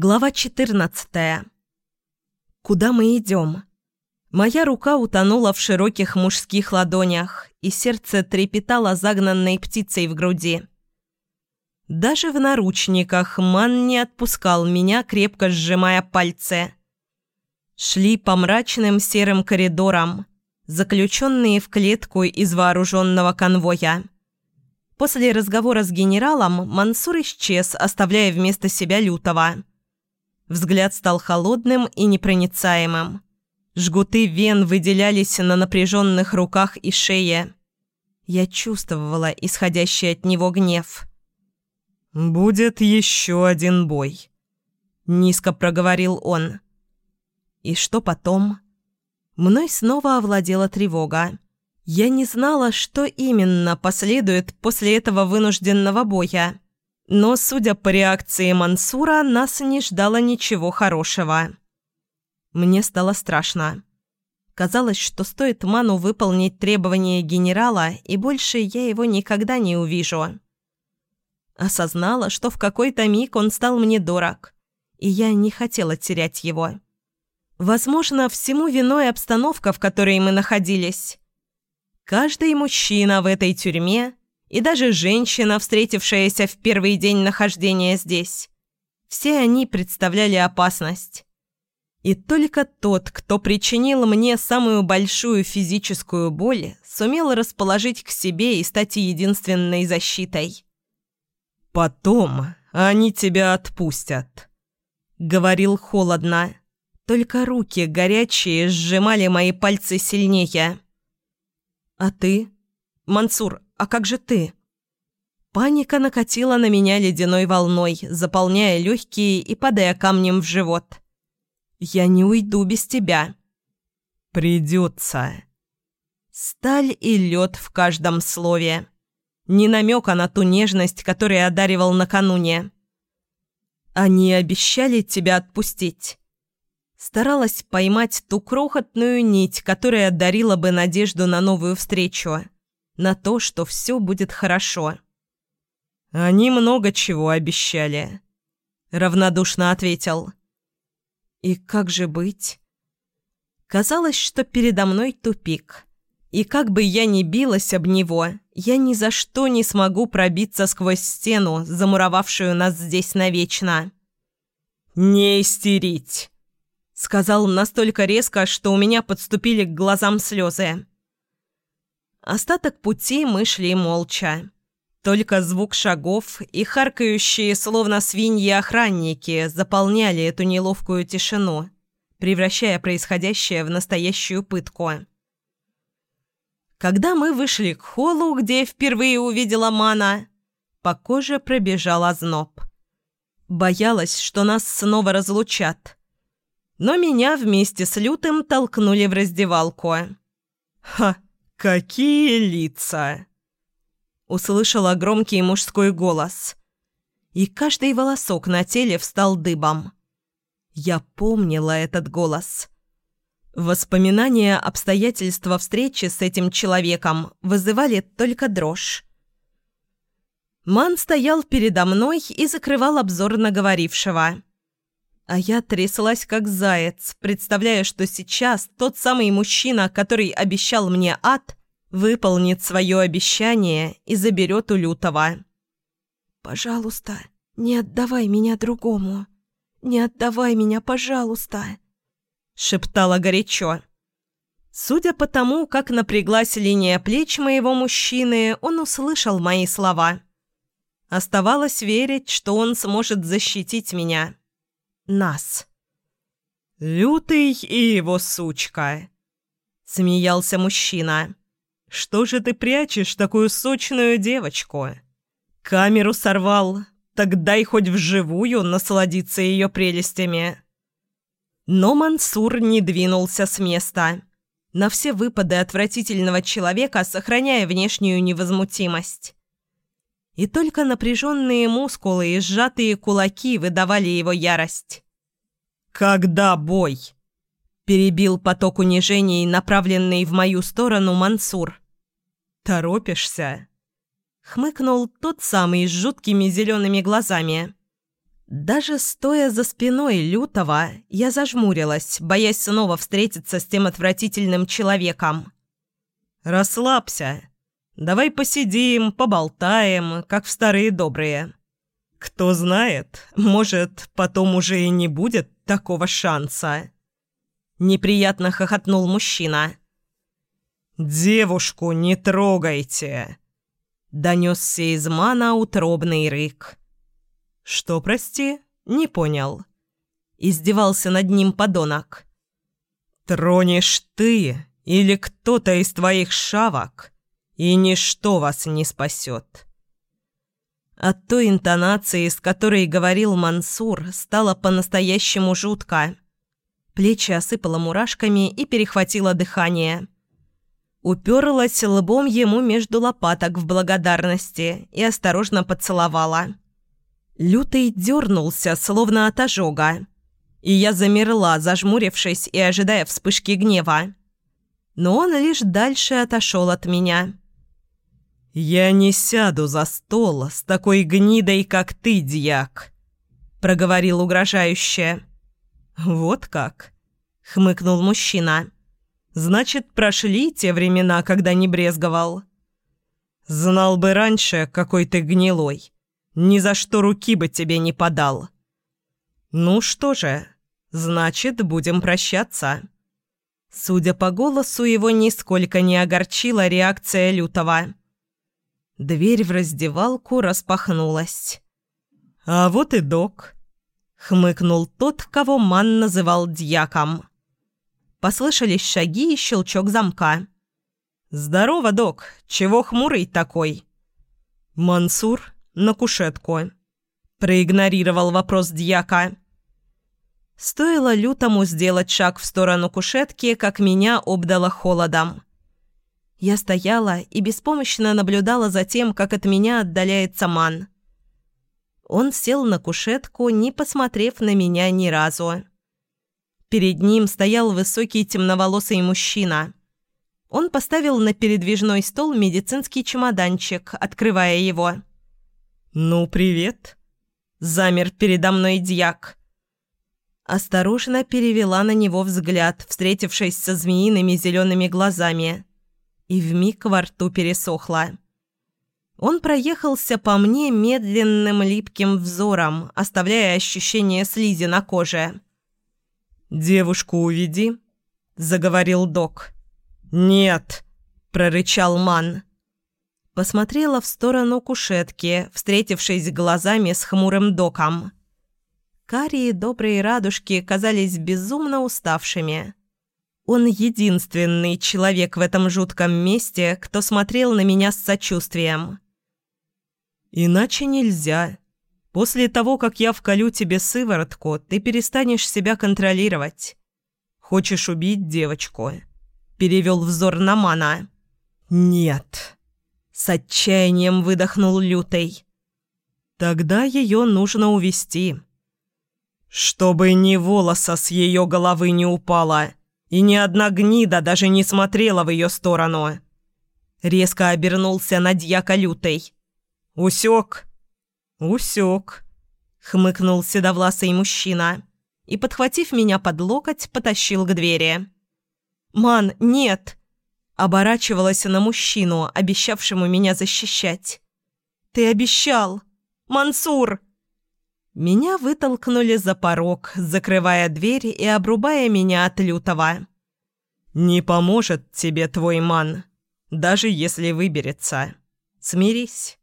Глава 14. Куда мы идем? Моя рука утонула в широких мужских ладонях, и сердце трепетало загнанной птицей в груди. Даже в наручниках Ман не отпускал меня, крепко сжимая пальцы. Шли по мрачным серым коридорам, заключенные в клетку из вооруженного конвоя. После разговора с генералом Мансур исчез, оставляя вместо себя лютого. Взгляд стал холодным и непроницаемым. Жгуты вен выделялись на напряженных руках и шее. Я чувствовала исходящий от него гнев. «Будет еще один бой», — низко проговорил он. «И что потом?» Мной снова овладела тревога. Я не знала, что именно последует после этого вынужденного боя. Но, судя по реакции Мансура, нас не ждало ничего хорошего. Мне стало страшно. Казалось, что стоит Ману выполнить требования генерала, и больше я его никогда не увижу. Осознала, что в какой-то миг он стал мне дорог, и я не хотела терять его. Возможно, всему виной обстановка, в которой мы находились. Каждый мужчина в этой тюрьме и даже женщина, встретившаяся в первый день нахождения здесь. Все они представляли опасность. И только тот, кто причинил мне самую большую физическую боль, сумел расположить к себе и стать единственной защитой. «Потом они тебя отпустят», — говорил холодно. Только руки горячие сжимали мои пальцы сильнее. «А ты? Мансур, а как же ты?» Паника накатила на меня ледяной волной, заполняя легкие и падая камнем в живот. «Я не уйду без тебя». «Придется». Сталь и лед в каждом слове. Ни намека на ту нежность, которую одаривал накануне. «Они обещали тебя отпустить». Старалась поймать ту крохотную нить, которая дарила бы надежду на новую встречу на то, что все будет хорошо. «Они много чего обещали», — равнодушно ответил. «И как же быть?» Казалось, что передо мной тупик. И как бы я ни билась об него, я ни за что не смогу пробиться сквозь стену, замуровавшую нас здесь навечно. «Не истерить!» — сказал настолько резко, что у меня подступили к глазам слезы. Остаток пути мы шли молча. Только звук шагов и харкающие, словно свиньи, охранники заполняли эту неловкую тишину, превращая происходящее в настоящую пытку. Когда мы вышли к холлу, где я впервые увидела Мана, по коже пробежал озноб. Боялась, что нас снова разлучат. Но меня вместе с Лютым толкнули в раздевалку. «Ха!» «Какие лица!» Услышала громкий мужской голос. И каждый волосок на теле встал дыбом. Я помнила этот голос. Воспоминания обстоятельства встречи с этим человеком вызывали только дрожь. Ман стоял передо мной и закрывал обзор на говорившего. А я тряслась как заяц, представляя, что сейчас тот самый мужчина, который обещал мне ад, выполнит свое обещание и заберет у Лютого. «Пожалуйста, не отдавай меня другому. Не отдавай меня, пожалуйста», — шептала горячо. Судя по тому, как напряглась линия плеч моего мужчины, он услышал мои слова. Оставалось верить, что он сможет защитить меня нас. «Лютый и его сучка!» — смеялся мужчина. «Что же ты прячешь такую сочную девочку? Камеру сорвал, так дай хоть вживую насладиться ее прелестями». Но Мансур не двинулся с места, на все выпады отвратительного человека сохраняя внешнюю невозмутимость. И только напряженные мускулы и сжатые кулаки выдавали его ярость. «Когда бой?» – перебил поток унижений, направленный в мою сторону Мансур. «Торопишься?» – хмыкнул тот самый с жуткими зелеными глазами. Даже стоя за спиной лютого, я зажмурилась, боясь снова встретиться с тем отвратительным человеком. «Расслабься. Давай посидим, поболтаем, как в старые добрые. Кто знает, может, потом уже и не будет такого шанса». Неприятно хохотнул мужчина. «Девушку не трогайте!» Донесся из мана утробный рык. «Что, прости? Не понял». Издевался над ним подонок. «Тронешь ты или кто-то из твоих шавок, и ничто вас не спасет». От той интонации, с которой говорил Мансур, стало по-настоящему жутко. Плечи осыпало мурашками и перехватило дыхание. Уперлась лбом ему между лопаток в благодарности и осторожно поцеловала. Лютый дернулся, словно от ожога. И я замерла, зажмурившись и ожидая вспышки гнева. Но он лишь дальше отошел от меня. «Я не сяду за стол с такой гнидой, как ты, дьяк», — проговорил угрожающе. «Вот как?» — хмыкнул мужчина. «Значит, прошли те времена, когда не брезговал». «Знал бы раньше, какой ты гнилой. Ни за что руки бы тебе не подал. Ну что же, значит, будем прощаться. Судя по голосу, его нисколько не огорчила реакция Лютого. Дверь в раздевалку распахнулась. «А вот и док», — хмыкнул тот, кого Ман называл дьяком. Послышались шаги и щелчок замка. «Здорово, док! Чего хмурый такой?» «Мансур?» на кушетку. Проигнорировал вопрос дьяка. Стоило лютому сделать шаг в сторону кушетки, как меня обдало холодом. Я стояла и беспомощно наблюдала за тем, как от меня отдаляется ман. Он сел на кушетку, не посмотрев на меня ни разу. Перед ним стоял высокий темноволосый мужчина. Он поставил на передвижной стол медицинский чемоданчик, открывая его. «Ну, привет!» Замер передо мной дьяк. Осторожно перевела на него взгляд, встретившись со змеиными зелеными глазами. И вмиг во рту пересохла. Он проехался по мне медленным липким взором, оставляя ощущение слизи на коже. «Девушку уведи», — заговорил док. «Нет», — прорычал Ман посмотрела в сторону кушетки, встретившись глазами с хмурым доком. Карие добрые радужки казались безумно уставшими. Он единственный человек в этом жутком месте, кто смотрел на меня с сочувствием. «Иначе нельзя. После того, как я вколю тебе сыворотку, ты перестанешь себя контролировать. Хочешь убить девочку?» Перевел взор на Мана. «Нет». С отчаянием выдохнул Лютый. «Тогда ее нужно увести. Чтобы ни волоса с ее головы не упало, и ни одна гнида даже не смотрела в ее сторону». Резко обернулся на дьяка Лютый. «Усек?» «Усек», — хмыкнул седовласый мужчина и, подхватив меня под локоть, потащил к двери. «Ман, нет!» Оборачивалась на мужчину, обещавшему меня защищать. «Ты обещал! Мансур!» Меня вытолкнули за порог, закрывая дверь и обрубая меня от лютого. «Не поможет тебе твой ман, даже если выберется. Смирись».